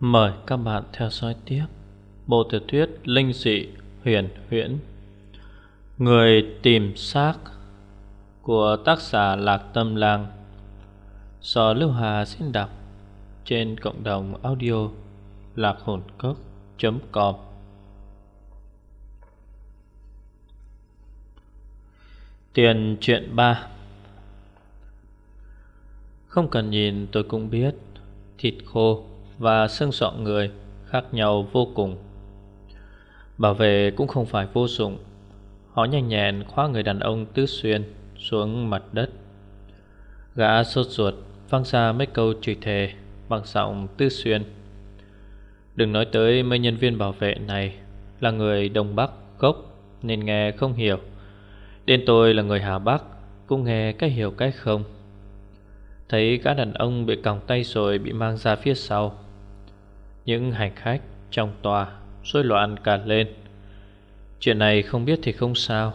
Mời các bạn theo dõi tiếp Bộ tiểu thuyết Linh dị huyền huyễn. Người tìm xác Của tác giả Lạc Tâm Lang. Do Lưu Hà xin đọc Trên cộng đồng audio lạc hồn cốc.com Tiền chuyện 3 Không cần nhìn tôi cũng biết Thịt khô và xương sọ người khác nhau vô cùng. Bảo vệ cũng không phải vô dụng. Họ nhanh nhẹn khóa người đàn ông tứ xuyên xuống mặt đất. Gã sốt ruột văng ra mấy câu chửi thề bằng giọng tứ xuyên. Đừng nói tới mấy nhân viên bảo vệ này, là người Đông Bắc gốc nên nghe không hiểu. Đến tôi là người Hà Bắc cũng nghe cái hiểu cái không. Thấy các đàn ông bị còng tay rồi bị mang ra phía sau những hành khách trong tòa rối loạn cả lên. Chuyện này không biết thì không sao.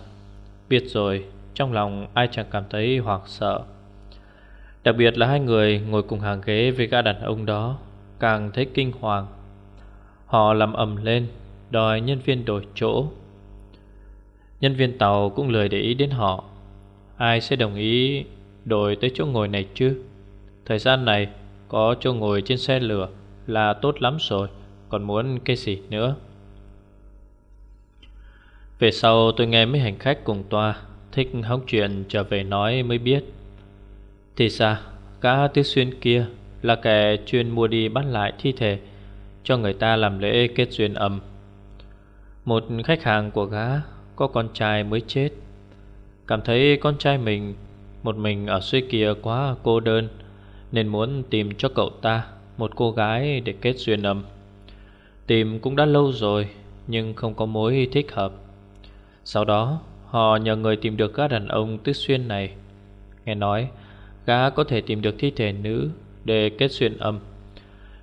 Biết rồi, Trong lòng ai chẳng cảm thấy hoảng sợ. Đặc biệt là hai người ngồi cùng hàng ghế với gã đàn ông đó, Càng thấy kinh hoàng. Họ làm ầm lên, Đòi nhân viên đổi chỗ. Nhân viên tàu cũng lười để ý đến họ. Ai sẽ đồng ý đổi tới chỗ ngồi này chứ? Thời gian này có chỗ ngồi trên xe lửa là tốt lắm rồi, Còn muốn cái gì nữa? Về sau tôi nghe mấy hành khách cùng toa, Thích hóng chuyện trở về nói mới biết. Thì sao cá tứ xuyên kia Là kẻ chuyên mua đi bắt lại thi thể Cho người ta làm lễ kết duyên âm. Một khách hàng của gã Có con trai mới chết. Cảm thấy con trai mình, Một mình ở suy kia quá cô đơn, Nên muốn tìm cho cậu ta một cô gái để kết duyên âm. Tìm cũng đã lâu rồi, Nhưng không có mối thích hợp. Sau đó, Họ nhờ người tìm được gã đàn ông tuyết xuyên này. Nghe nói, Gã có thể tìm được thi thể nữ Để kết duyên âm,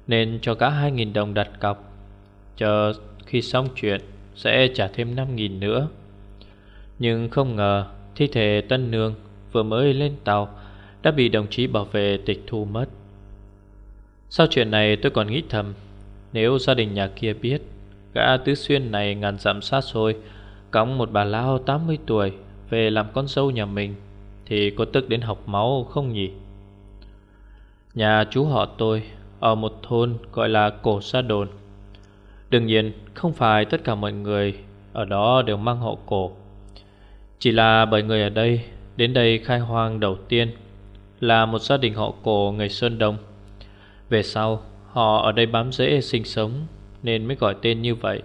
Nên cho gã 2.000 đồng đặt cọc. Chờ khi xong chuyện, Sẽ trả thêm 5.000 nữa. Nhưng không ngờ, Thi thể Tân Nương vừa mới lên tàu Đã bị đồng chí bảo vệ tịch thu mất sau chuyện này tôi còn nghĩ thầm, Nếu gia đình nhà kia biết Gã tứ xuyên này ngàn dặm sát xôi, Cõng một bà lao 80 tuổi Về làm con dâu nhà mình, Thì có tức đến học máu không nhỉ? Nhà chú họ tôi Ở một thôn gọi là Cổ Sa Đồn. Đương nhiên, không phải tất cả mọi người Ở đó đều mang họ cổ. Chỉ là bởi người ở đây Đến đây khai hoang đầu tiên Là một gia đình họ cổ người Sơn Đông về sau, Họ ở đây bám rễ sinh sống Nên mới gọi tên như vậy.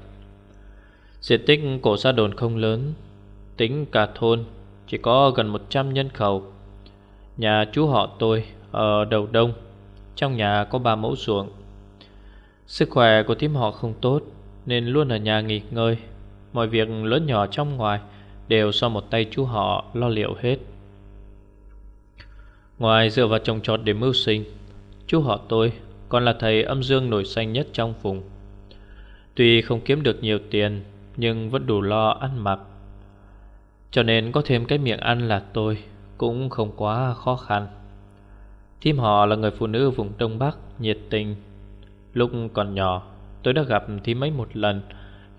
Diện tích cổ sa đồn không lớn, Tính cả thôn Chỉ có gần 100 nhân khẩu. Nhà chú họ tôi Ở đầu đông, Trong nhà có ba mẫu ruộng. Sức khỏe của thím họ không tốt Nên luôn ở nhà nghỉ ngơi. Mọi việc lớn nhỏ trong ngoài Đều do một tay chú họ lo liệu hết. Ngoài dựa vào trồng trọt để mưu sinh Chú họ tôi, còn là thầy âm dương nổi danh nhất trong vùng. Tuy không kiếm được nhiều tiền, Nhưng vẫn đủ lo ăn mặc. Cho nên có thêm cái miệng ăn là tôi Cũng không quá khó khăn. Thím họ là người phụ nữ vùng Đông Bắc, Nhiệt tình. Lúc còn nhỏ, Tôi đã gặp thím ấy một lần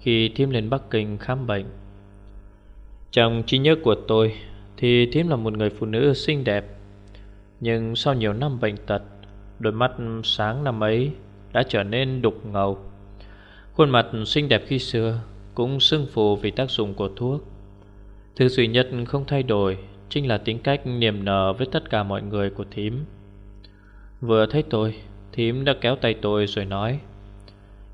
Khi thím lên Bắc Kinh khám bệnh. Trong trí nhớ của tôi Thì thím là một người phụ nữ xinh đẹp. Nhưng sau nhiều năm bệnh tật Đôi mắt sáng năm ấy Đã trở nên đục ngầu. Khuôn mặt xinh đẹp khi xưa Cũng sưng phù vì tác dụng của thuốc. Thứ duy nhất không thay đổi Chính là tính cách niềm nở với tất cả mọi người của thím. Vừa thấy tôi, Thím đã kéo tay tôi rồi nói,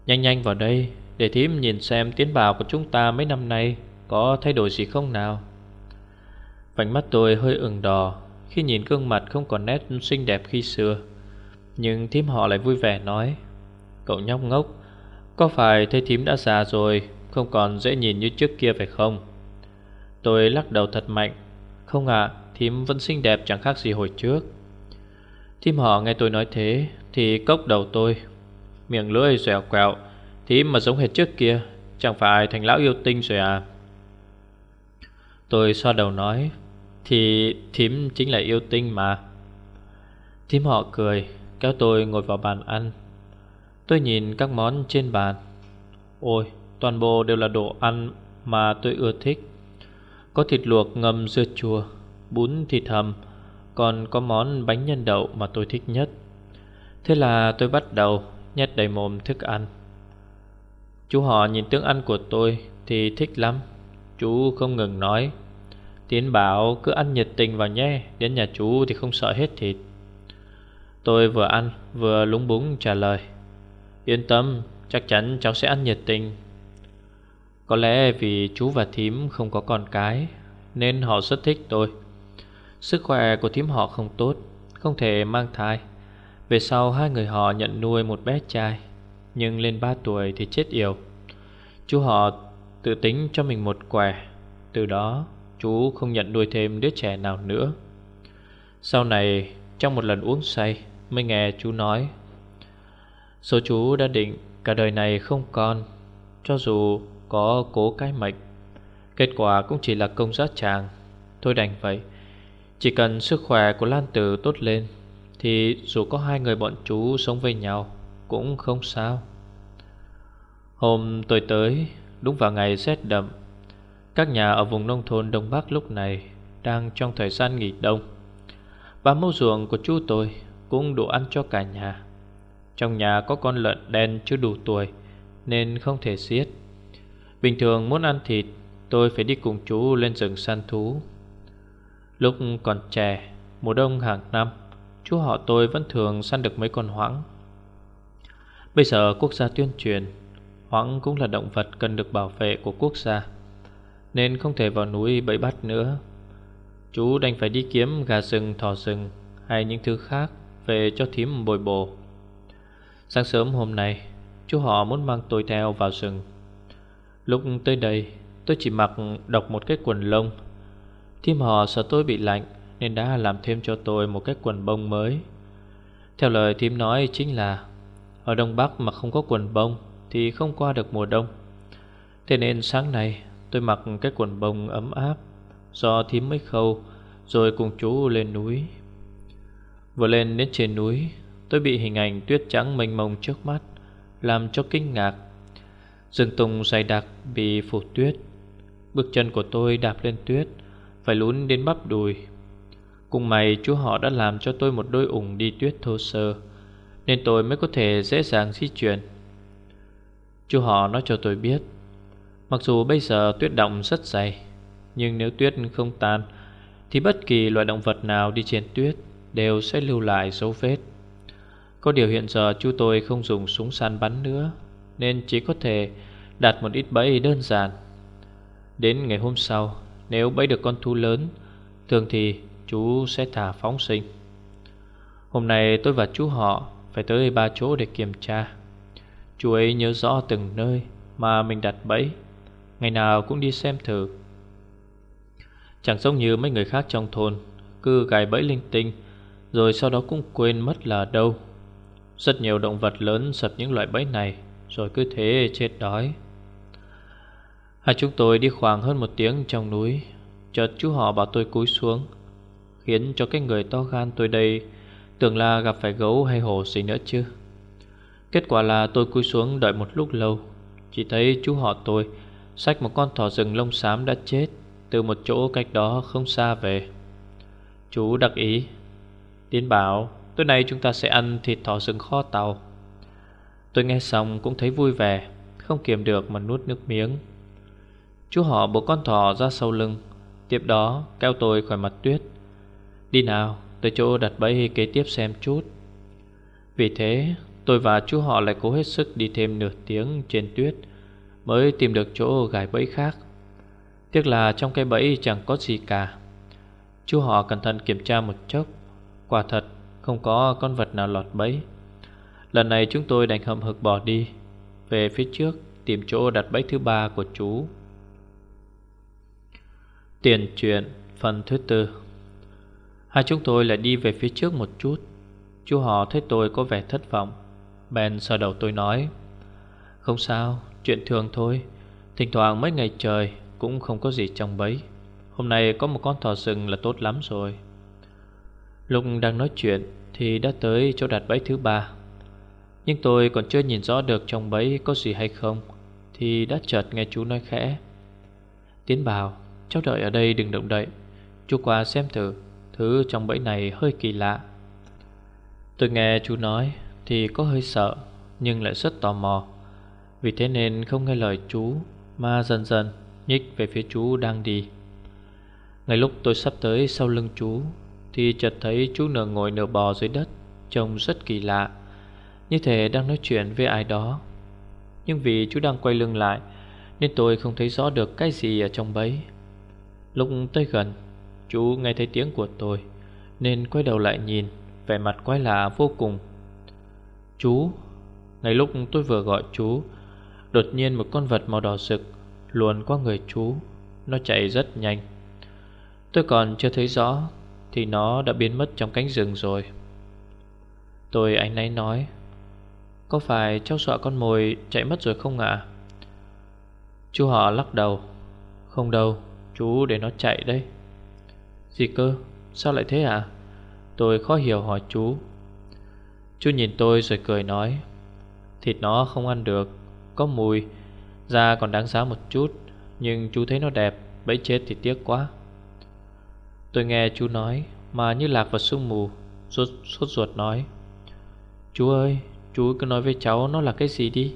Nhanh nhanh vào đây Để thím nhìn xem tiến bào của chúng ta mấy năm nay Có thay đổi gì không nào. Vành mắt tôi hơi ửng đỏ Khi nhìn gương mặt không còn nét xinh đẹp khi xưa nhưng thím họ lại vui vẻ nói, Cậu nhóc ngốc, Có phải thấy thím đã già rồi, Không còn dễ nhìn như trước kia phải không? Tôi lắc đầu thật mạnh, Không ạ, Thím vẫn xinh đẹp chẳng khác gì hồi trước. Thím họ nghe tôi nói thế Thì cốc đầu tôi, Miệng lưỡi dẻo quẹo, Thím mà giống hệt trước kia, Chẳng phải thành lão yêu tinh rồi à? Tôi xoa đầu nói, Thì thím chính là yêu tinh mà. Thím họ cười Kéo tôi ngồi vào bàn ăn. Tôi nhìn các món trên bàn. Ôi, toàn bộ đều là đồ ăn mà tôi ưa thích. Có thịt luộc ngâm dưa chua, Bún thịt hầm, Còn có món bánh nhân đậu mà tôi thích nhất. Thế là tôi bắt đầu nhét đầy mồm thức ăn. Chú họ nhìn tướng ăn của tôi thì thích lắm. Chú không ngừng nói, Tiến bảo cứ ăn nhiệt tình vào nhé, Đến nhà chú thì không sợ hết thịt. Tôi vừa ăn, vừa lúng búng trả lời. Yên tâm, Chắc chắn cháu sẽ ăn nhiệt tình. Có lẽ vì chú và thím không có con cái, Nên họ rất thích tôi. Sức khỏe của thím họ không tốt, Không thể mang thai. Về sau, hai người họ nhận nuôi một bé trai, Nhưng lên 3 tuổi thì chết yểu. Chú họ tự tính cho mình một quẻ, Từ đó chú không nhận nuôi thêm đứa trẻ nào nữa. Sau này, trong một lần uống say Mới nghe chú nói. Số chú đã định cả đời này không còn, Cho dù có cố cái mệnh Kết quả cũng chỉ là công giá chàng Thôi đành vậy Chỉ cần sức khỏe của Lan Tử tốt lên Thì dù có hai người bọn chú sống với nhau Cũng không sao. Hôm tôi tới Đúng vào ngày rét đậm Các nhà ở vùng nông thôn Đông Bắc lúc này Đang trong thời gian nghỉ đông. Và mẫu ruộng của chú tôi cũng đủ ăn cho cả nhà. Trong nhà có con lợn đen chưa đủ tuổi Nên không thể xiết. Bình thường muốn ăn thịt Tôi phải đi cùng chú lên rừng săn thú. Lúc còn trẻ Mùa đông hàng năm Chú họ tôi vẫn thường săn được mấy con hoãng. Bây giờ quốc gia tuyên truyền Hoãng cũng là động vật cần được bảo vệ của quốc gia Nên không thể vào núi bẫy bắt nữa. Chú đành phải đi kiếm gà rừng, thỏ rừng Hay những thứ khác về cho thím bồi bổ. Sáng sớm hôm nay, Chú họ muốn mang tôi theo vào rừng. Lúc tới đây, Tôi chỉ mặc, đọc một cái quần lông. Thím họ sợ tôi bị lạnh, Nên đã làm thêm cho tôi một cái quần bông mới. Theo lời thím nói chính là, Ở Đông Bắc mà không có quần bông thì không qua được mùa đông. Thế nên sáng nay, tôi mặc cái quần bông ấm áp Do thím mới khâu, Rồi cùng chú lên núi Vừa lên đến trên núi, Tôi bị hình ảnh tuyết trắng mênh mông trước mắt, Làm cho kinh ngạc. Rừng tùng dày đặc bị phủ tuyết. Bước chân của tôi đạp lên tuyết, Phải lún đến bắp đùi. Cùng mày chú họ đã làm cho tôi một đôi ủng đi tuyết thô sơ, Nên tôi mới có thể dễ dàng di chuyển. Chú họ nói cho tôi biết, Mặc dù bây giờ tuyết động rất dày, Nhưng nếu tuyết không tan, Thì bất kỳ loại động vật nào đi trên tuyết Đều sẽ lưu lại dấu vết. Có điều hiện giờ chú tôi không dùng súng săn bắn nữa, Nên chỉ có thể đặt một ít bẫy đơn giản. Đến ngày hôm sau, Nếu bẫy được con thú lớn, Thường thì chú sẽ thả phóng sinh. Hôm nay tôi và chú họ Phải tới ba chỗ để kiểm tra. Chú ấy nhớ rõ từng nơi mà mình đặt bẫy, Ngày nào cũng đi xem thử. Chẳng giống như mấy người khác trong thôn, Cứ gài bẫy linh tinh rồi sau đó cũng quên mất là đâu. Rất nhiều động vật lớn sập những loại bẫy này, Rồi cứ thế chết đói. Hai chúng tôi đi khoảng hơn một tiếng trong núi, Chợt chú họ bảo tôi cúi xuống, Khiến cho cái người to gan tôi đây Tưởng là gặp phải gấu hay hổ gì nữa chứ. Kết quả là tôi cúi xuống đợi một lúc lâu, Chỉ thấy chú họ tôi Xách một con thỏ rừng lông xám đã chết Từ một chỗ cách đó không xa về. Chú đặc ý Tiến bảo, Tối nay chúng ta sẽ ăn thịt thỏ rừng kho tàu. Tôi nghe xong cũng thấy vui vẻ, Không kiềm được mà nuốt nước miếng. Chú họ bộ con thỏ ra sau lưng, Tiếp đó kéo tôi khỏi mặt tuyết. Đi nào, Tới chỗ đặt bẫy kế tiếp xem chút. Vì thế, Tôi và chú họ lại cố hết sức đi thêm nửa tiếng trên tuyết Mới tìm được chỗ gài bẫy khác. Tiếc là trong cái bẫy chẳng có gì cả. Chú họ cẩn thận kiểm tra một chốc Quả thật không có con vật nào lọt bẫy. Lần này chúng tôi đành hậm hực bỏ đi Về phía trước tìm chỗ đặt bẫy thứ ba của chú. Tiền truyện phần thứ tư. Hai chúng tôi lại đi về phía trước một chút. Chú họ thấy tôi có vẻ thất vọng Ben sờ đầu tôi nói Không sao, chuyện thường thôi. Thỉnh thoảng mấy ngày trời Cũng không có gì trong bấy Hôm nay có một con thỏ rừng là tốt lắm rồi. Lúc đang nói chuyện Thì đã tới chỗ đặt bẫy thứ ba. Nhưng tôi còn chưa nhìn rõ được trong bẫy có gì hay không, Thì đã chợt nghe chú nói khẽ. Tiến bảo, Cháu đợi ở đây đừng động đậy. Chú qua xem thử, Thứ trong bẫy này hơi kỳ lạ. Tôi nghe chú nói Thì có hơi sợ, Nhưng lại rất tò mò. Vì thế nên không nghe lời chú, Mà dần dần nhích về phía chú đang đi. Ngay lúc tôi sắp tới sau lưng chú thì chợt thấy chú nửa ngồi nửa bò dưới đất, Trông rất kỳ lạ. Như thể đang nói chuyện với ai đó. Nhưng vì chú đang quay lưng lại, Nên tôi không thấy rõ được cái gì ở trong bẫy. Lúc tới gần, Chú nghe thấy tiếng của tôi, Nên quay đầu lại nhìn, Vẻ mặt quái lạ vô cùng. Chú, Ngay lúc tôi vừa gọi chú, Đột nhiên một con vật màu đỏ rực Luồn qua người chú, Nó chạy rất nhanh. Tôi còn chưa thấy rõ thì nó đã biến mất trong cánh rừng rồi. Tôi anh ấy nói, Có phải cháu sợ con mồi chạy mất rồi không ạ? Chú họ lắc đầu, Không đâu, Chú để nó chạy đấy. Gì cơ? Sao lại thế à Tôi khó hiểu hỏi chú. Chú nhìn tôi rồi cười nói, Thịt nó không ăn được, Có mùi, Da còn đáng giá một chút, Nhưng chú thấy nó đẹp, bẫy chết thì tiếc quá. Tôi nghe chú nói Mà như lạc vào sương mù Sốt, sốt ruột nói. Chú ơi Chú cứ nói với cháu nó là cái gì đi.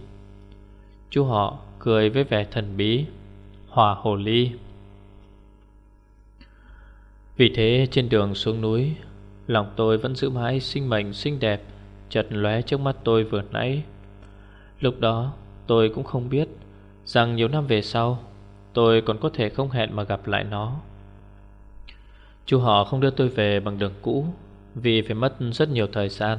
Chú họ cười với vẻ thần bí Hỏa hồ ly. Vì thế trên đường xuống núi Lòng tôi vẫn giữ mãi sinh mệnh xinh đẹp Chợt lóe trước mắt tôi vừa nãy. Lúc đó tôi cũng không biết Rằng nhiều năm về sau Tôi còn có thể không hẹn mà gặp lại nó. Chú họ không đưa tôi về bằng đường cũ Vì phải mất rất nhiều thời gian.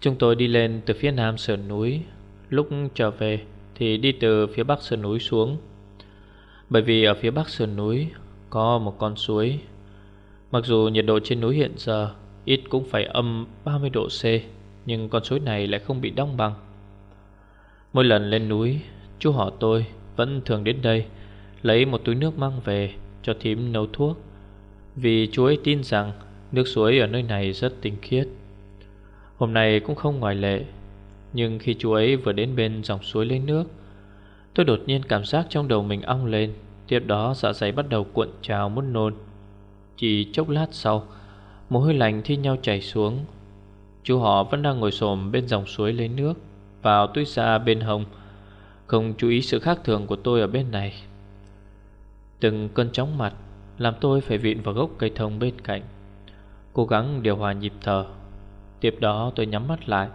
Chúng tôi đi lên từ phía nam sườn núi. Lúc trở về thì đi từ phía bắc sườn núi xuống. Bởi vì ở phía bắc sườn núi có một con suối. Mặc dù nhiệt độ trên núi hiện giờ ít cũng phải âm 30 độ C, Nhưng con suối này lại không bị đóng bằng. Mỗi lần lên núi, Chú họ tôi vẫn thường đến đây, Lấy một túi nước mang về cho thím nấu thuốc. Vì chú ấy tin rằng nước suối ở nơi này rất tinh khiết. Hôm nay cũng không ngoại lệ, Nhưng khi chú ấy vừa đến bên dòng suối lấy nước, Tôi đột nhiên cảm giác trong đầu mình ong lên, Tiếp đó dạ dày bắt đầu cuộn trào muốn nôn. Chỉ chốc lát sau, Mồ hôi lạnh thi nhau chảy xuống. Chú họ vẫn đang ngồi xổm bên dòng suối lấy nước, Vào túi xa bên hông. Không chú ý sự khác thường của tôi ở bên này. Từng cơn chóng mặt làm tôi phải vịn vào gốc cây thông bên cạnh, Cố gắng điều hòa nhịp thở. Tiếp đó tôi nhắm mắt lại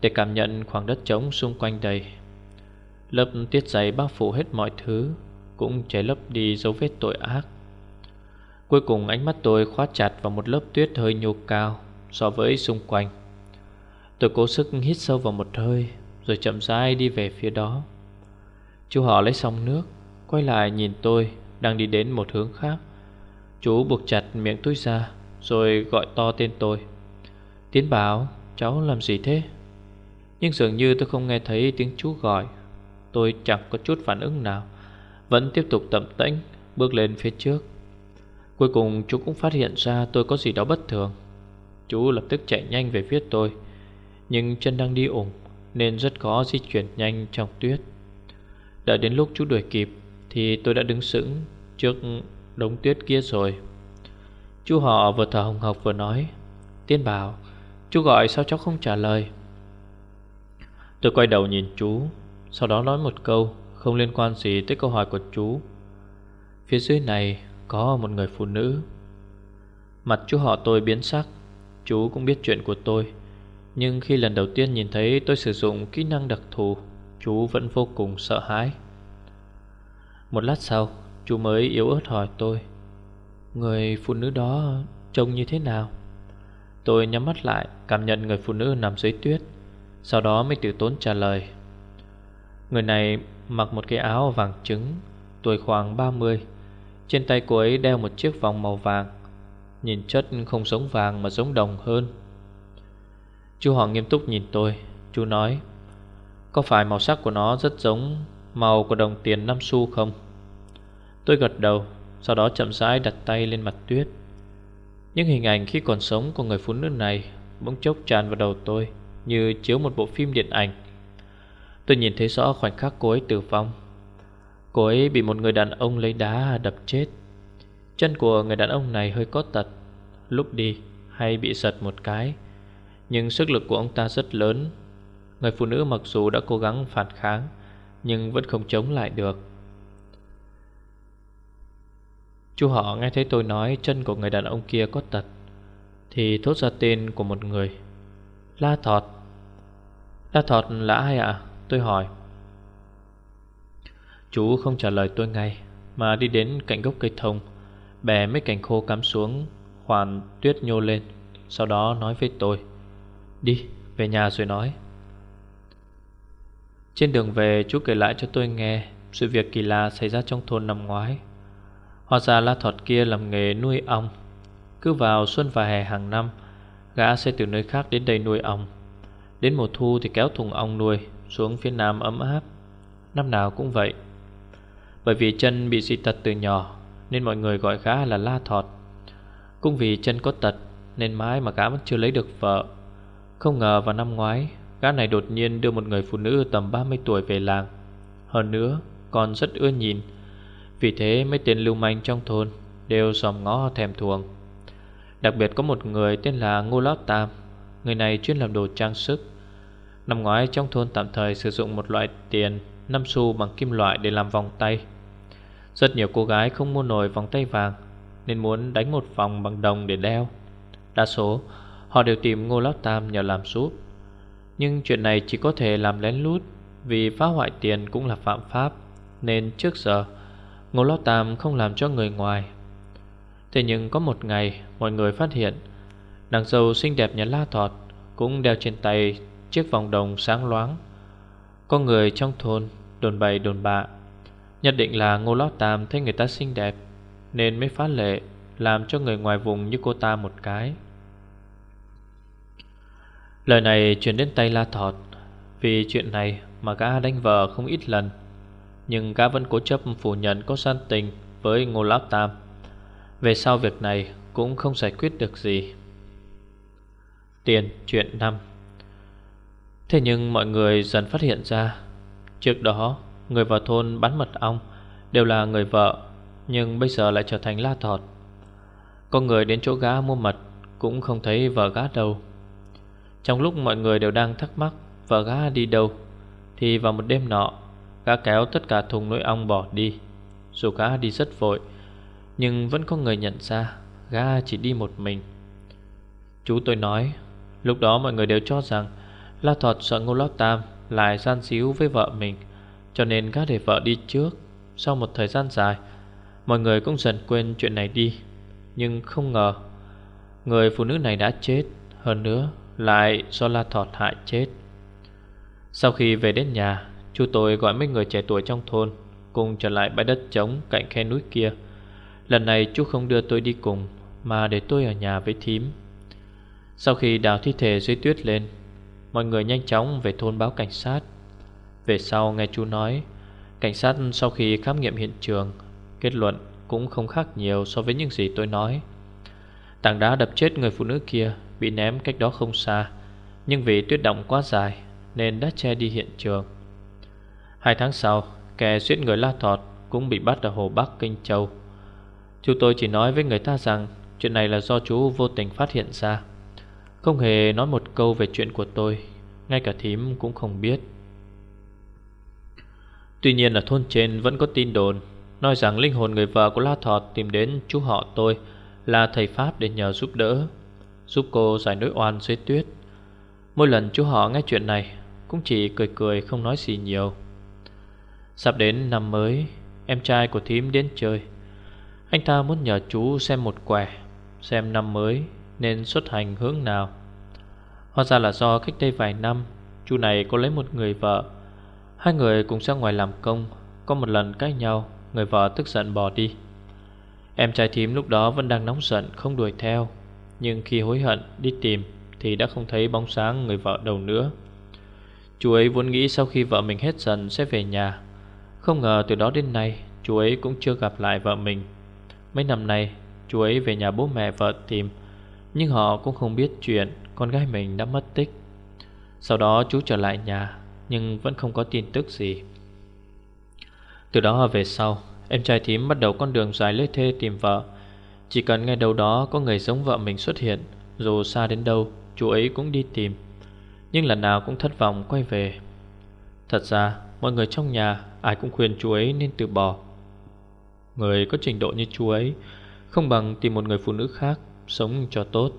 Để cảm nhận khoảng đất trống xung quanh đây. Lớp tiết giày bao phủ hết mọi thứ, Cũng che lấp đi dấu vết tội ác. Cuối cùng ánh mắt tôi khóa chặt vào một lớp tuyết hơi nhô cao So với xung quanh. Tôi cố sức hít sâu vào một hơi Rồi chậm rãi đi về phía đó. Chú họ lấy xong nước, Quay lại nhìn tôi Đang đi đến một hướng khác. Chú buộc chặt miệng túi ra, Rồi gọi to tên tôi. Tiến bảo, cháu làm gì thế? Nhưng dường như tôi không nghe thấy tiếng chú gọi. Tôi chẳng có chút phản ứng nào, Vẫn tiếp tục tậm tĩnh, Bước lên phía trước. Cuối cùng chú cũng phát hiện ra tôi có gì đó bất thường. Chú lập tức chạy nhanh về phía tôi, Nhưng chân đang đi ủng, Nên rất khó di chuyển nhanh trong tuyết. Đợi đến lúc chú đuổi kịp, Thì tôi đã đứng sững Trước đống tuyết kia rồi. Chú họ vừa thở hồng hộc vừa nói, Tiên bảo, Chú gọi sao cháu không trả lời? Tôi quay đầu nhìn chú, Sau đó nói một câu Không liên quan gì tới câu hỏi của chú. Phía dưới này có một người phụ nữ. Mặt chú họ tôi biến sắc, Chú cũng biết chuyện của tôi, Nhưng khi lần đầu tiên nhìn thấy tôi sử dụng kỹ năng đặc thù, Chú vẫn vô cùng sợ hãi. Một lát sau Chú mới yếu ớt hỏi tôi, Người phụ nữ đó trông như thế nào? Tôi nhắm mắt lại, Cảm nhận người phụ nữ nằm dưới tuyết, Sau đó mới tự tốn trả lời, Người này mặc một cái áo vàng trứng, Tuổi khoảng 30 Trên tay cô ấy đeo một chiếc vòng màu vàng, Nhìn chất không giống vàng mà giống đồng hơn. Chú họ nghiêm túc nhìn tôi, Chú nói, Có phải màu sắc của nó rất giống Màu của đồng tiền năm xu không? Tôi gật đầu, Sau đó chậm rãi đặt tay lên mặt tuyết. Những hình ảnh khi còn sống của người phụ nữ này Bỗng chốc tràn vào đầu tôi, Như chiếu một bộ phim điện ảnh. Tôi nhìn thấy rõ khoảnh khắc cô ấy tử vong. Cô ấy bị một người đàn ông lấy đá đập chết. Chân của người đàn ông này hơi có tật, Lúc đi hay bị giật một cái. Nhưng sức lực của ông ta rất lớn. Người phụ nữ mặc dù đã cố gắng phản kháng, Nhưng vẫn không chống lại được. Chú họ nghe thấy tôi nói chân của người đàn ông kia có tật, Thì thốt ra tên của một người. La Thọt. La Thọt là ai ạ? Tôi hỏi. Chú không trả lời tôi ngay, Mà đi đến cạnh gốc cây thông, Bè mấy cành khô cắm xuống, Hoàn tuyết nhô lên, Sau đó nói với tôi, Đi, về nhà rồi nói. Trên đường về, chú kể lại cho tôi nghe Sự việc kỳ lạ xảy ra trong thôn năm ngoái. Hóa ra la thọt kia làm nghề nuôi ong. Cứ vào xuân và hè hàng năm, Gã sẽ từ nơi khác đến đây nuôi ong. Đến mùa thu thì kéo thùng ong nuôi Xuống phía nam ấm áp. Năm nào cũng vậy. Bởi vì chân bị dị tật từ nhỏ, Nên mọi người gọi gã là la thọt. Cũng vì chân có tật, Nên mãi mà gã vẫn chưa lấy được vợ. Không ngờ vào năm ngoái, Gã này đột nhiên đưa một người phụ nữ tầm 30 tuổi về làng. Hơn nữa, còn rất ưa nhìn. Vì thế mấy tên lưu manh trong thôn Đều dòm ngó thèm thuồng. Đặc biệt có một người tên là Ngô Lót Tam, Người này chuyên làm đồ trang sức. Năm ngoái trong thôn tạm thời sử dụng một loại tiền 5 xu bằng kim loại để làm vòng tay. Rất nhiều cô gái không mua nổi vòng tay vàng, Nên muốn đánh một vòng bằng đồng để đeo. Đa số, họ đều tìm Ngô Lót Tam nhờ làm giúp. Nhưng chuyện này chỉ có thể làm lén lút Vì phá hoại tiền cũng là phạm pháp, Nên trước giờ Ngô Lão Tam không làm cho người ngoài. Thế nhưng có một ngày, Mọi người phát hiện, Nàng dâu xinh đẹp nhà La Thọt Cũng đeo trên tay chiếc vòng đồng sáng loáng. Có người trong thôn đồn bày đồn bạ, Nhất định là Ngô Lót Tam thấy người ta xinh đẹp, Nên mới phá lệ, Làm cho người ngoài vùng như cô ta một cái. Lời này truyền đến tay La Thọt, Vì chuyện này mà gã đánh vợ không ít lần. Nhưng gã vẫn cố chấp phủ nhận có gian tình với Ngô Lão Tam. Về sau việc này cũng không giải quyết được gì. Tiền chuyện năm. Thế nhưng mọi người dần phát hiện ra, Trước đó Người vào thôn bán mật ong Đều là người vợ, Nhưng bây giờ lại trở thành la thọt. Có người đến chỗ gã mua mật Cũng không thấy vợ gã đâu. Trong lúc mọi người đều đang thắc mắc Vợ gã đi đâu, Thì vào một đêm nọ Gã kéo tất cả thùng nuôi ong bỏ đi. Dù gã đi rất vội, Nhưng vẫn có người nhận ra, Gã chỉ đi một mình. Chú tôi nói, Lúc đó mọi người đều cho rằng La Thọt sợ Ngô Lão Tam lại gian xíu với vợ mình, Cho nên gã để vợ đi trước. Sau một thời gian dài, Mọi người cũng dần quên chuyện này đi. Nhưng không ngờ, Người phụ nữ này đã chết, Hơn nữa lại do La Thọt hại chết. Sau khi về đến nhà Chú tôi gọi mấy người trẻ tuổi trong thôn Cùng trở lại bãi đất trống cạnh khe núi kia. Lần này chú không đưa tôi đi cùng, Mà để tôi ở nhà với thím. Sau khi đào thi thể dưới tuyết lên, Mọi người nhanh chóng về thôn báo cảnh sát. Về sau nghe chú nói, Cảnh sát sau khi khám nghiệm hiện trường, Kết luận cũng không khác nhiều so với những gì tôi nói. Tảng đá đập chết người phụ nữ kia Bị ném cách đó không xa, Nhưng vì tuyết động quá dài Nên đã che đi hiện trường. Hai tháng sau, Kẻ giết người La Thọt Cũng bị bắt ở Hồ Bắc Kinh Châu. Chú tôi chỉ nói với người ta rằng Chuyện này là do chú vô tình phát hiện ra. Không hề nói một câu về chuyện của tôi, Ngay cả thím cũng không biết. Tuy nhiên ở thôn trên vẫn có tin đồn, Nói rằng linh hồn người vợ của La Thọt tìm đến chú họ tôi Là thầy Pháp để nhờ giúp đỡ, Giúp cô giải nỗi oan dưới tuyết. Mỗi lần chú họ nghe chuyện này, Cũng chỉ cười cười không nói gì nhiều. Sắp đến năm mới, Em trai của thím đến chơi. Anh ta muốn nhờ chú xem một quẻ, Xem năm mới nên xuất hành hướng nào. Hóa ra là do cách đây vài năm, Chú này có lấy một người vợ. Hai người cùng ra ngoài làm công, Có một lần cãi nhau, Người vợ tức giận bỏ đi. Em trai thím lúc đó vẫn đang nóng giận, Không đuổi theo. Nhưng khi hối hận đi tìm Thì đã không thấy bóng sáng người vợ đâu nữa. Chú ấy vốn nghĩ sau khi vợ mình hết giận sẽ về nhà. Không ngờ từ đó đến nay, Chú ấy cũng chưa gặp lại vợ mình. Mấy năm nay, Chú ấy về nhà bố mẹ vợ tìm, Nhưng họ cũng không biết chuyện Con gái mình đã mất tích. Sau đó chú trở lại nhà, Nhưng vẫn không có tin tức gì. Từ đó về sau, Em trai thím bắt đầu con đường dài lê thê tìm vợ. Chỉ cần ngay đầu đó có người giống vợ mình xuất hiện, Dù xa đến đâu, Chú ấy cũng đi tìm. Nhưng lần nào cũng thất vọng quay về. Thật ra, mọi người trong nhà Ai cũng khuyên chú ấy nên từ bỏ. Người có trình độ như chú ấy Không bằng tìm một người phụ nữ khác Sống cho tốt.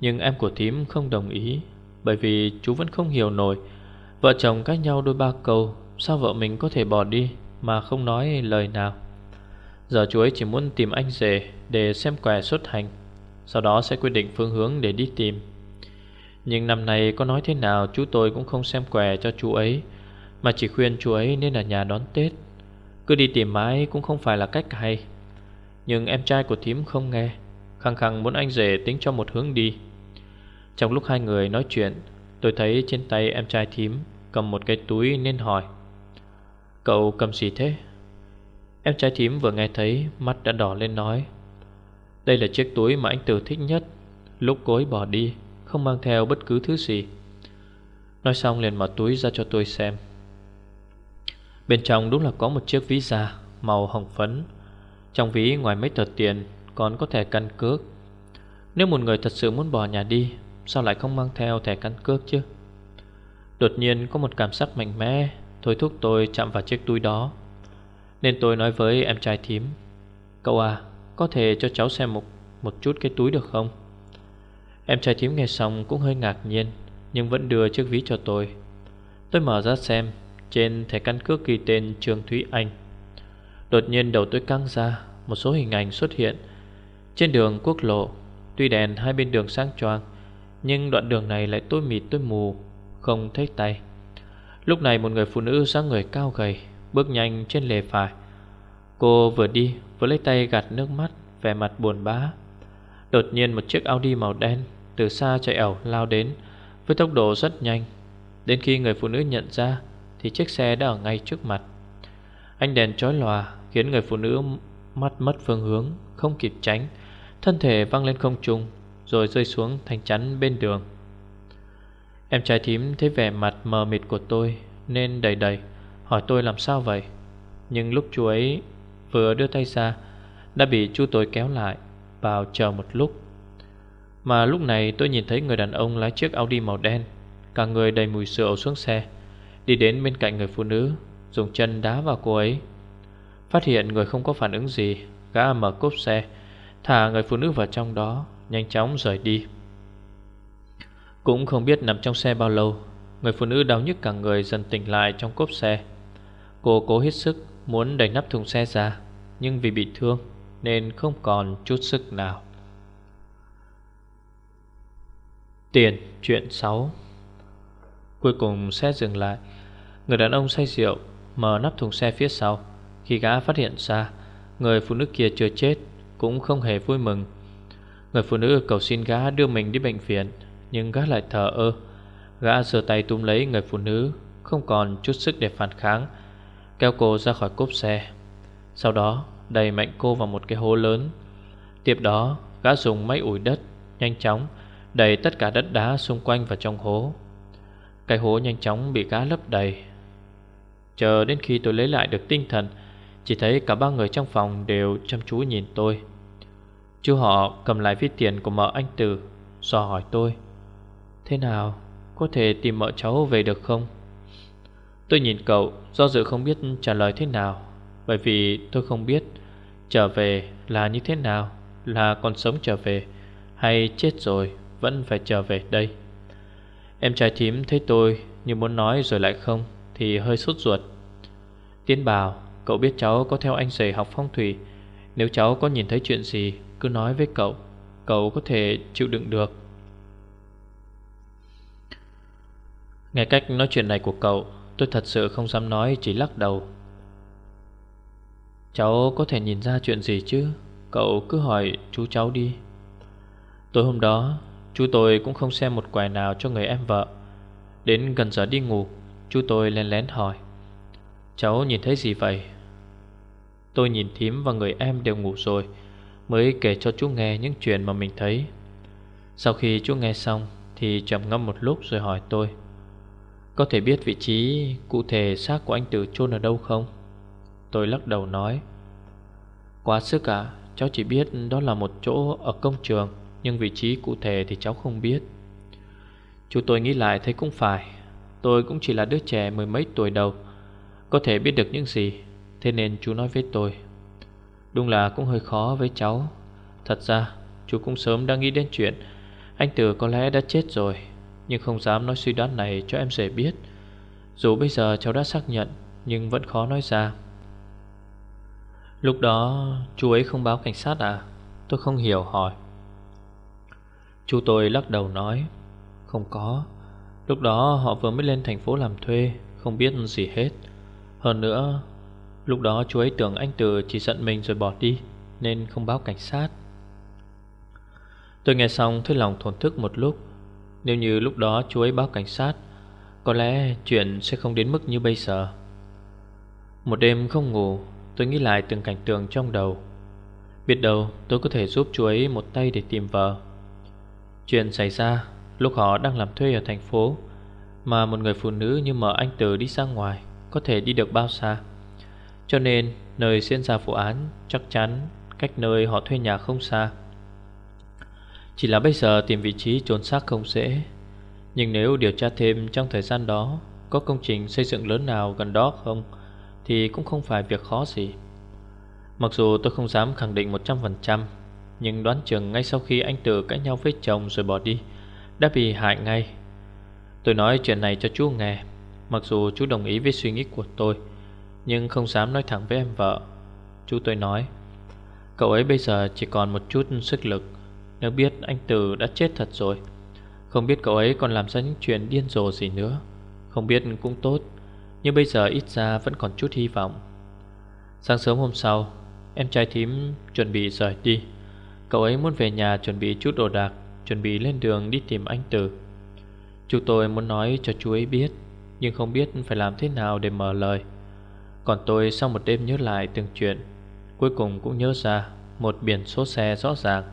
Nhưng em của thím không đồng ý, Bởi vì chú vẫn không hiểu nổi. Vợ chồng cách nhau đôi ba câu, Sao vợ mình có thể bỏ đi Mà không nói lời nào? Giờ chú ấy chỉ muốn tìm anh rể Để xem quẻ xuất hành, Sau đó sẽ quyết định phương hướng để đi tìm. Nhưng năm nay có nói thế nào, Chú tôi cũng không xem quẻ cho chú ấy. Mà chỉ khuyên chú ấy nên ở nhà đón Tết. Cứ đi tìm mãi cũng không phải là cách hay. Nhưng em trai của thím không nghe. Khăng khăng muốn anh rể tính cho một hướng đi. Trong lúc hai người nói chuyện, Tôi thấy trên tay em trai thím Cầm một cái túi nên hỏi, Cậu cầm gì thế? Em trai thím vừa nghe thấy, Mắt đã đỏ lên nói, Đây là chiếc túi mà anh Từ thích nhất. Lúc cối bỏ đi, Không mang theo bất cứ thứ gì. Nói xong liền mở túi ra cho tôi xem. Bên trong đúng là có một chiếc ví da Màu hồng phấn. Trong ví ngoài mấy tờ tiền Còn có thẻ căn cước. Nếu một người thật sự muốn bỏ nhà đi Sao lại không mang theo thẻ căn cước chứ? Đột nhiên có một cảm giác mạnh mẽ Thôi thúc tôi chạm vào chiếc túi đó. Nên tôi nói với em trai thím Cậu à Có thể cho cháu xem một, một chút cái túi được không? Em trai thím nghe xong cũng hơi ngạc nhiên Nhưng vẫn đưa chiếc ví cho tôi. Tôi mở ra xem trên thẻ căn cước ghi tên Trương Thúy Anh. Đột nhiên đầu tôi căng ra, Một số hình ảnh xuất hiện. Trên đường quốc lộ, Tuy đèn hai bên đường sang choang, Nhưng đoạn đường này lại tối mịt, tối mù, Không thấy tay. Lúc này một người phụ nữ dáng người cao gầy, Bước nhanh trên lề phải. Cô vừa đi, vừa lấy tay gạt nước mắt, Vẻ mặt buồn bã. Đột nhiên một chiếc Audi màu đen Từ xa chạy ẩu lao đến, Với tốc độ rất nhanh. Đến khi người phụ nữ nhận ra thì chiếc xe đã ở ngay trước mặt. Ánh đèn chói lòa Khiến người phụ nữ mắt mất phương hướng, Không kịp tránh. Thân thể văng lên không trung, Rồi rơi xuống thành chắn bên đường. Em trai thím thấy vẻ mặt mờ mịt của tôi Nên đầy đầy, Hỏi tôi làm sao vậy? Nhưng lúc chú ấy vừa đưa tay ra, Đã bị chú tôi kéo lại, Bảo chờ một lúc. Mà lúc này tôi nhìn thấy người đàn ông lái chiếc Audi màu đen, Cả người đầy mùi rượu xuống xe. Đi đến bên cạnh người phụ nữ, Dùng chân đá vào cô ấy. Phát hiện người không có phản ứng gì, Gã mở cốp xe, Thả người phụ nữ vào trong đó, Nhanh chóng rời đi. Cũng không biết nằm trong xe bao lâu, Người phụ nữ đau nhức cả người dần tỉnh lại trong cốp xe. Cô cố hết sức muốn đẩy nắp thùng xe ra, Nhưng vì bị thương Nên không còn chút sức nào. Tiền, chuyện 6 Cuối cùng xe dừng lại. Người đàn ông say rượu, Mở nắp thùng xe phía sau. Khi gã phát hiện ra, Người phụ nữ kia chưa chết, Cũng không hề vui mừng. Người phụ nữ cầu xin gã đưa mình đi bệnh viện, nhưng gã lại thờ ơ. Gã giơ tay túm lấy người phụ nữ, Không còn chút sức để phản kháng, Kéo cô ra khỏi cốp xe. Sau đó, đẩy mạnh cô vào một cái hố lớn. Tiếp đó, gã dùng máy ủi đất, Nhanh chóng đẩy tất cả đất đá xung quanh vào trong hố. Cái hố nhanh chóng bị gã lấp đầy. Chờ đến khi tôi lấy lại được tinh thần, Chỉ thấy cả ba người trong phòng đều chăm chú nhìn tôi. Chú họ cầm lại ví tiền của mợ anh Từ Do hỏi tôi, Thế nào, Có thể tìm mợ cháu về được không? Tôi nhìn cậu, Do dự không biết trả lời thế nào, Bởi vì tôi không biết Trở về là như thế nào, Là còn sống trở về Hay chết rồi vẫn phải trở về đây. Em trai thím thấy tôi như muốn nói rồi lại không. Thì hơi sốt ruột. Tiến bảo, Cậu biết cháu có theo anh rể học phong thủy. Nếu cháu có nhìn thấy chuyện gì, Cứ nói với cậu. Cậu có thể chịu đựng được. Nghe cách nói chuyện này của cậu, Tôi thật sự không dám nói, chỉ lắc đầu. Cháu có thể nhìn ra chuyện gì chứ? Cậu cứ hỏi chú cháu đi. Tối hôm đó, Chú tôi cũng không xem một quài nào cho người em vợ. Đến gần giờ đi ngủ Chú tôi lén lén hỏi, Cháu nhìn thấy gì vậy? Tôi nhìn thím và người em đều ngủ rồi, Mới kể cho chú nghe những chuyện mà mình thấy. Sau khi chú nghe xong Thì trầm ngâm một lúc rồi hỏi tôi, Có thể biết vị trí cụ thể xác của anh Tử chôn ở đâu không? Tôi lắc đầu nói, Quá sức cả Cháu chỉ biết đó là một chỗ ở công trường, Nhưng vị trí cụ thể thì cháu không biết. Chú tôi nghĩ lại thấy cũng phải Tôi cũng chỉ là đứa trẻ mười mấy tuổi đầu. Có thể biết được những gì, Thế nên chú nói với tôi. Đúng là cũng hơi khó với cháu. Thật ra, chú cũng sớm đã nghĩ đến chuyện, Anh Tử có lẽ đã chết rồi, Nhưng không dám nói suy đoán này cho em dễ biết. Dù bây giờ cháu đã xác nhận, Nhưng vẫn khó nói ra. Lúc đó, chú ấy không báo cảnh sát à? Tôi không hiểu hỏi. Chú tôi lắc đầu nói, Không có. Lúc đó họ vừa mới lên thành phố làm thuê, Không biết gì hết. Hơn nữa, Lúc đó chú ấy tưởng anh Từ chỉ giận mình rồi bỏ đi, Nên không báo cảnh sát. Tôi nghe xong thấy lòng thổn thức một lúc. Nếu như lúc đó chú ấy báo cảnh sát, Có lẽ chuyện sẽ không đến mức như bây giờ. Một đêm không ngủ, Tôi nghĩ lại từng cảnh tượng trong đầu. Biết đâu tôi có thể giúp chú ấy một tay để tìm vợ. Chuyện xảy ra lúc họ đang làm thuê ở thành phố, Mà một người phụ nữ như mở anh Từ đi ra ngoài Có thể đi được bao xa. Cho nên, nơi diễn ra vụ án chắc chắn cách nơi họ thuê nhà không xa. Chỉ là bây giờ tìm vị trí trốn xác không dễ. Nhưng nếu điều tra thêm trong thời gian đó Có công trình xây dựng lớn nào gần đó không, thì cũng không phải việc khó gì. Mặc dù tôi không dám khẳng định 100% Nhưng đoán chừng ngay sau khi anh Tử cãi nhau với chồng rồi bỏ đi đã bị hại ngay. Tôi nói chuyện này cho chú nghe. Mặc dù chú đồng ý với suy nghĩ của tôi, Nhưng không dám nói thẳng với em vợ. Chú tôi nói, Cậu ấy bây giờ chỉ còn một chút sức lực. Nếu biết anh Tử đã chết thật rồi, Không biết cậu ấy còn làm ra những chuyện điên rồ gì nữa. Không biết cũng tốt, nhưng bây giờ ít ra vẫn còn chút hy vọng. Sáng sớm hôm sau, Em trai thím chuẩn bị rời đi. Cậu ấy muốn về nhà chuẩn bị chút đồ đạc. Chuẩn bị lên đường đi tìm anh Tử Chú tôi muốn nói cho chú ấy biết, Nhưng không biết phải làm thế nào để mở lời. Còn tôi sau một đêm nhớ lại từng chuyện, Cuối cùng cũng nhớ ra Một biển số xe rõ ràng.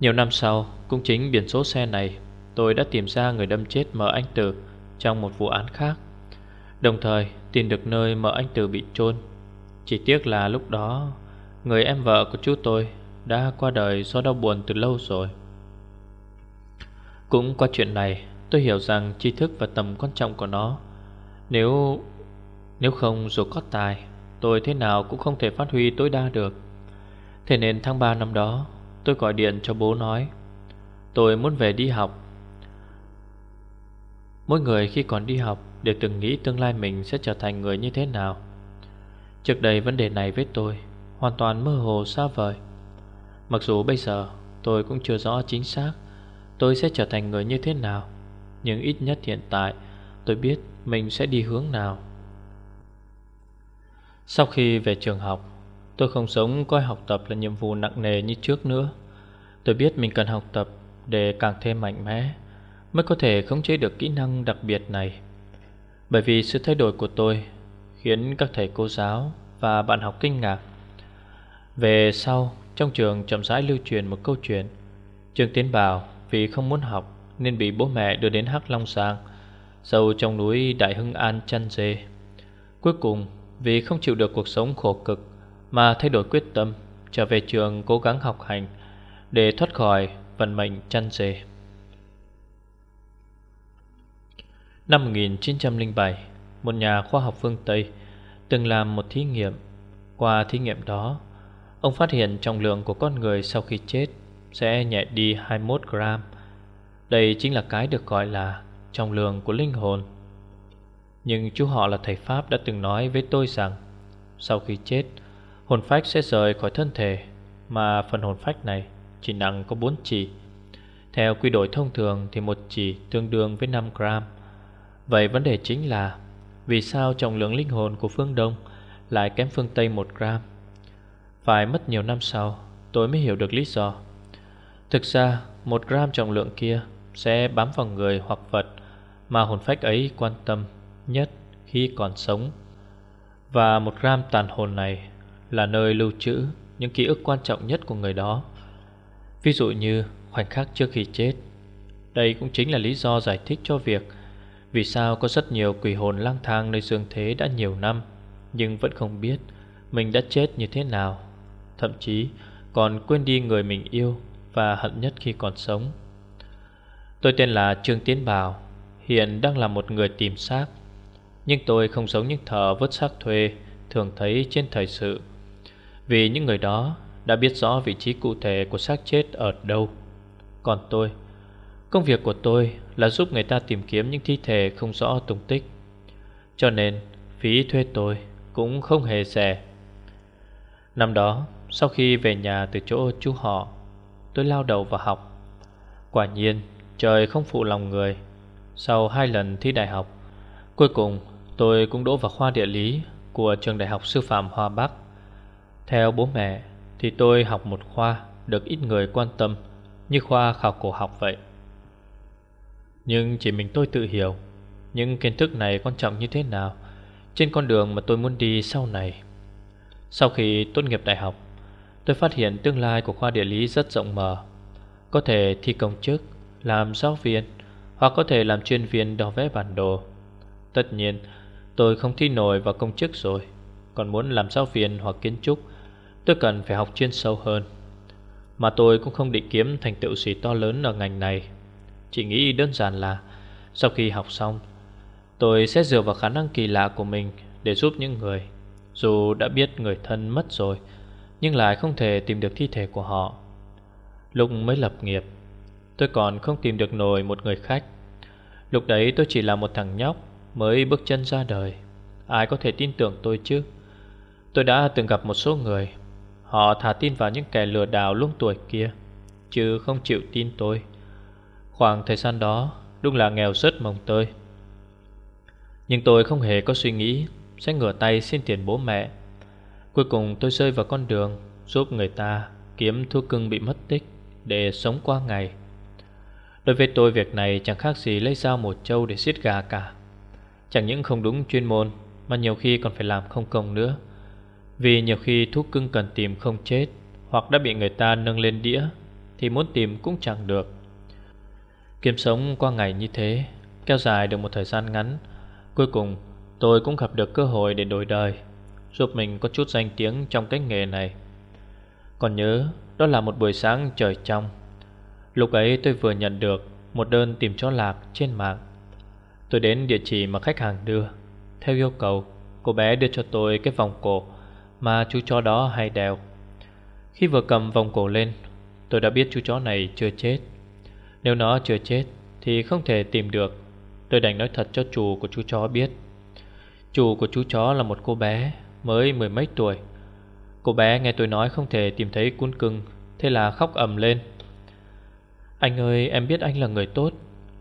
Nhiều năm sau, Cũng chính biển số xe này, Tôi đã tìm ra người đâm chết mở anh Tử Trong một vụ án khác. Đồng thời, tìm được nơi mở anh Tử bị chôn. Chỉ tiếc là lúc đó, Người em vợ của chú tôi Đã qua đời do đau buồn từ lâu rồi. Cũng qua chuyện này, Tôi hiểu rằng tri thức và tầm quan trọng của nó. Nếu Nếu không dù có tài, Tôi thế nào cũng không thể phát huy tối đa được. Thế nên tháng 3 năm đó, Tôi gọi điện cho bố nói, Tôi muốn về đi học. Mỗi người khi còn đi học Đều từng nghĩ tương lai mình sẽ trở thành người như thế nào. Trước đây vấn đề này với tôi Hoàn toàn mơ hồ xa vời. Mặc dù bây giờ tôi cũng chưa rõ chính xác Tôi sẽ trở thành người như thế nào? Nhưng ít nhất hiện tại, Tôi biết mình sẽ đi hướng nào. Sau khi về trường học, Tôi không sống coi học tập là nhiệm vụ nặng nề như trước nữa. Tôi biết mình cần học tập Để càng thêm mạnh mẽ, Mới có thể khống chế được kỹ năng đặc biệt này. Bởi vì sự thay đổi của tôi Khiến các thầy cô giáo và bạn học kinh ngạc. Về sau, Trong trường chậm rãi lưu truyền một câu chuyện. Trương Tiến Bảo vì không muốn học Nên bị bố mẹ đưa đến Hắc Long Sàng, Sâu trong núi Đại Hưng An chăn dê. Cuối cùng Vì không chịu được cuộc sống khổ cực Mà thay đổi quyết tâm Trở về trường cố gắng học hành Để thoát khỏi vận mệnh chăn dê. Năm 1907 Một nhà khoa học phương Tây Từng làm một thí nghiệm. Qua thí nghiệm đó Ông phát hiện trọng lượng của con người sau khi chết sẽ nhẹ đi 21 gram. Đây chính là cái được gọi là Trọng lượng của linh hồn. Nhưng chú họ là thầy Pháp đã từng nói với tôi rằng, Sau khi chết, Hồn phách sẽ rời khỏi thân thể, Mà phần hồn phách này Chỉ nặng có 4 chỉ. Theo quy đổi thông thường Thì một chỉ tương đương với 5 gram. Vậy vấn đề chính là Vì sao trọng lượng linh hồn của phương Đông Lại kém phương Tây 1 gram? Phải mất nhiều năm sau, Tôi mới hiểu được lý do. Thực ra, một gram trọng lượng kia Sẽ bám vào người hoặc vật Mà hồn phách ấy quan tâm Nhất khi còn sống. Và một gram tàn hồn này Là nơi lưu trữ Những ký ức quan trọng nhất của người đó. Ví dụ như khoảnh khắc trước khi chết. Đây cũng chính là lý do giải thích cho việc Vì sao có rất nhiều quỷ hồn lang thang nơi dương thế đã nhiều năm, Nhưng vẫn không biết mình đã chết như thế nào. Thậm chí còn quên đi người mình yêu và hận nhất khi còn sống. Tôi tên là Trương Tiến Bảo, Hiện đang là một người tìm xác. Nhưng tôi không giống những thợ vớt xác thuê Thường thấy trên thời sự, Vì những người đó đã biết rõ vị trí cụ thể của xác chết ở đâu. Còn tôi, Công việc của tôi là giúp người ta tìm kiếm những thi thể không rõ tung tích, Cho nên phí thuê tôi cũng không hề rẻ. Năm đó, sau khi về nhà từ chỗ chú họ Tôi lao đầu vào học. Quả nhiên, trời không phụ lòng người. Sau hai lần thi đại học, Cuối cùng tôi cũng đỗ vào khoa địa lý Của trường đại học sư phạm Hoa Bắc. Theo bố mẹ Thì tôi học một khoa Được ít người quan tâm Như khoa khảo cổ học vậy. Nhưng chỉ mình tôi tự hiểu Những kiến thức này quan trọng như thế nào Trên con đường mà tôi muốn đi sau này. Sau khi tốt nghiệp đại học Tôi phát hiện tương lai của khoa địa lý rất rộng mở. Có thể thi công chức Làm giáo viên, Hoặc có thể làm chuyên viên đo vẽ bản đồ. Tất nhiên, Tôi không thi nổi vào công chức rồi. Còn muốn làm giáo viên hoặc kiến trúc, Tôi cần phải học chuyên sâu hơn. Mà tôi cũng không định kiếm thành tựu gì to lớn ở ngành này. Chỉ nghĩ đơn giản là, Sau khi học xong, Tôi sẽ dựa vào khả năng kỳ lạ của mình Để giúp những người. Dù đã biết người thân mất rồi nhưng lại không thể tìm được thi thể của họ. Lúc mới lập nghiệp, Tôi còn không tìm được nổi một người khách. Lúc đấy tôi chỉ là một thằng nhóc Mới bước chân ra đời. Ai có thể tin tưởng tôi chứ? Tôi đã từng gặp một số người. Họ thả tin vào những kẻ lừa đảo lúc tuổi kia, Chứ không chịu tin tôi. Khoảng thời gian đó, Đúng là nghèo rất mồng tơi. Nhưng tôi không hề có suy nghĩ Sẽ ngửa tay xin tiền bố mẹ. Cuối cùng tôi rơi vào con đường Giúp người ta kiếm thuốc cưng bị mất tích Để sống qua ngày. Đối với tôi, việc này chẳng khác gì lấy dao một trâu để giết gà cả. Chẳng những không đúng chuyên môn, Mà nhiều khi còn phải làm không công nữa. Vì nhiều khi thuốc cưng cần tìm không chết Hoặc đã bị người ta nâng lên đĩa Thì muốn tìm cũng chẳng được. Kiếm sống qua ngày như thế, Kéo dài được một thời gian ngắn, Cuối cùng tôi cũng gặp được cơ hội để đổi đời. Giúp mình có chút danh tiếng trong cái nghề này. Còn nhớ, Đó là một buổi sáng trời trong. Lúc ấy tôi vừa nhận được Một đơn tìm chó lạc trên mạng. Tôi đến địa chỉ mà khách hàng đưa. Theo yêu cầu, Cô bé đưa cho tôi cái vòng cổ Mà chú chó đó hay đeo. Khi vừa cầm vòng cổ lên, Tôi đã biết chú chó này chưa chết. Nếu nó chưa chết Thì không thể tìm được. Tôi đành nói thật cho chủ của chú chó biết. Chủ của chú chó là một cô bé mới mười mấy tuổi. Cô bé nghe tôi nói không thể tìm thấy cuốn cưng, Thế là khóc ầm lên. Anh ơi, em biết anh là người tốt,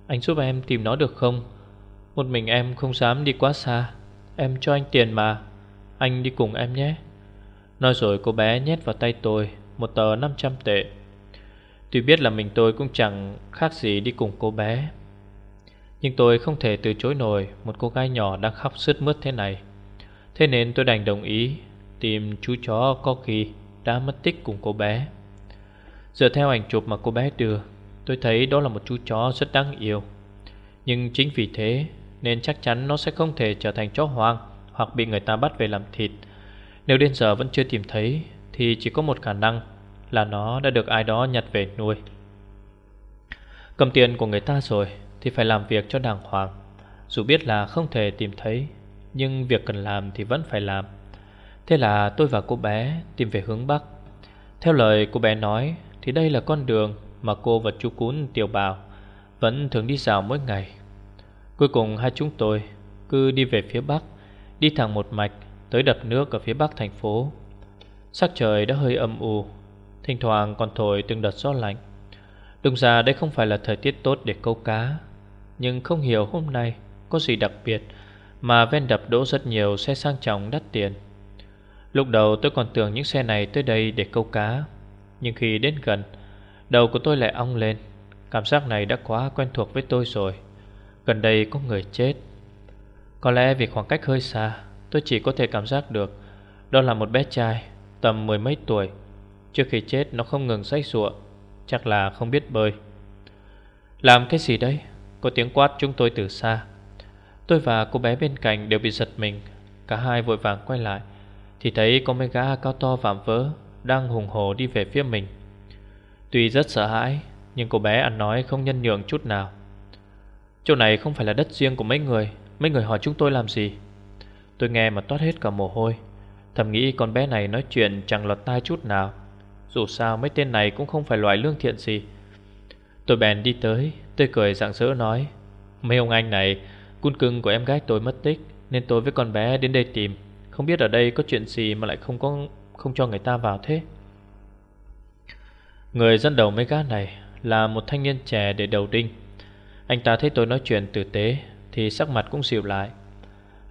Anh giúp em tìm nó được không? Một mình em không dám đi quá xa, Em cho anh tiền mà, Anh đi cùng em nhé. Nói rồi cô bé nhét vào tay tôi, Một tờ 500 tệ. Tuy biết là mình tôi cũng chẳng khác gì đi cùng cô bé, Nhưng tôi không thể từ chối nổi Một cô gái nhỏ đang khóc sướt mướt thế này. Thế nên tôi đành đồng ý Tìm chú chó có kỳ đã mất tích cùng cô bé. Dựa theo ảnh chụp mà cô bé đưa, Tôi thấy đó là một chú chó rất đáng yêu. Nhưng chính vì thế Nên chắc chắn nó sẽ không thể trở thành chó hoang Hoặc bị người ta bắt về làm thịt. Nếu đến giờ vẫn chưa tìm thấy, Thì chỉ có một khả năng Là nó đã được ai đó nhặt về nuôi. Cầm tiền của người ta rồi Thì phải làm việc cho đàng hoàng. Dù biết là không thể tìm thấy nhưng việc cần làm thì vẫn phải làm. Thế là tôi và cô bé tìm về hướng Bắc. Theo lời cô bé nói, Thì đây là con đường mà cô và chú cún, tiểu bào Vẫn thường đi dạo mỗi ngày. Cuối cùng hai chúng tôi cứ đi về phía Bắc, Đi thẳng một mạch tới đập nước ở phía Bắc thành phố. Sắc trời đã hơi âm u, Thỉnh thoảng còn thổi từng đợt gió lạnh. Đúng ra đây không phải là thời tiết tốt để câu cá, Nhưng không hiểu hôm nay có gì đặc biệt mà ven đập đỗ rất nhiều xe sang trọng đắt tiền. Lúc đầu tôi còn tưởng những xe này tới đây để câu cá, Nhưng khi đến gần, Đầu của tôi lại ong lên. Cảm giác này đã quá quen thuộc với tôi rồi. Gần đây có người chết. Có lẽ vì khoảng cách hơi xa, Tôi chỉ có thể cảm giác được Đó là một bé trai, Tầm mười mấy tuổi. Trước khi chết, nó không ngừng say sụa Chắc là không biết bơi. Làm cái gì đấy? Có tiếng quát chúng tôi từ xa. Tôi và cô bé bên cạnh đều bị giật mình. Cả hai vội vàng quay lại. Thì thấy có mấy gã cao to vạm vỡ Đang hùng hồ đi về phía mình. Tuy rất sợ hãi, Nhưng cô bé ăn nói không nhân nhượng chút nào. Chỗ này không phải là đất riêng của mấy người. Mấy người hỏi chúng tôi làm gì? Tôi nghe mà toát hết cả mồ hôi. Thầm nghĩ con bé này nói chuyện chẳng lọt tai chút nào. Dù sao mấy tên này cũng không phải loại lương thiện gì. Tôi bèn đi tới Tôi cười rạng rỡ nói, Mấy ông anh này Cun cưng của em gái tôi mất tích, Nên tôi với con bé đến đây tìm. Không biết ở đây có chuyện gì mà lại không có, không cho người ta vào thế? Người dẫn đầu mấy gã này Là một thanh niên trẻ để đầu đinh. Anh ta thấy tôi nói chuyện tử tế, Thì sắc mặt cũng dịu lại.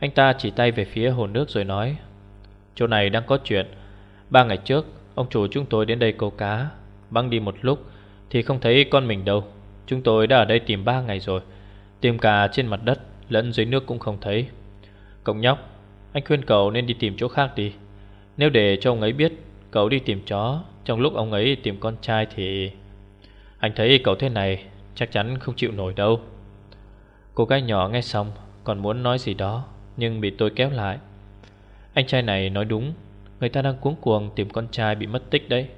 Anh ta chỉ tay về phía hồ nước rồi nói, Chỗ này đang có chuyện. Ba ngày trước, Ông chủ chúng tôi đến đây câu cá Băng đi một lúc, Thì không thấy con mình đâu. Chúng tôi đã ở đây tìm ba ngày rồi, Tìm cả trên mặt đất. Lẫn dưới nước cũng không thấy. Cậu nhóc, Anh khuyên cậu nên đi tìm chỗ khác đi. Nếu để cho ông ấy biết, Cậu đi tìm chó, Trong lúc ông ấy tìm con trai thì Anh thấy cậu thế này Chắc chắn không chịu nổi đâu. Cô gái nhỏ nghe xong Còn muốn nói gì đó, Nhưng bị tôi kéo lại. Anh trai này nói đúng, Người ta đang cuống cuồng tìm con trai bị mất tích đấy.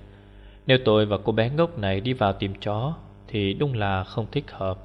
Nếu tôi và cô bé ngốc này đi vào tìm chó Thì đúng là không thích hợp.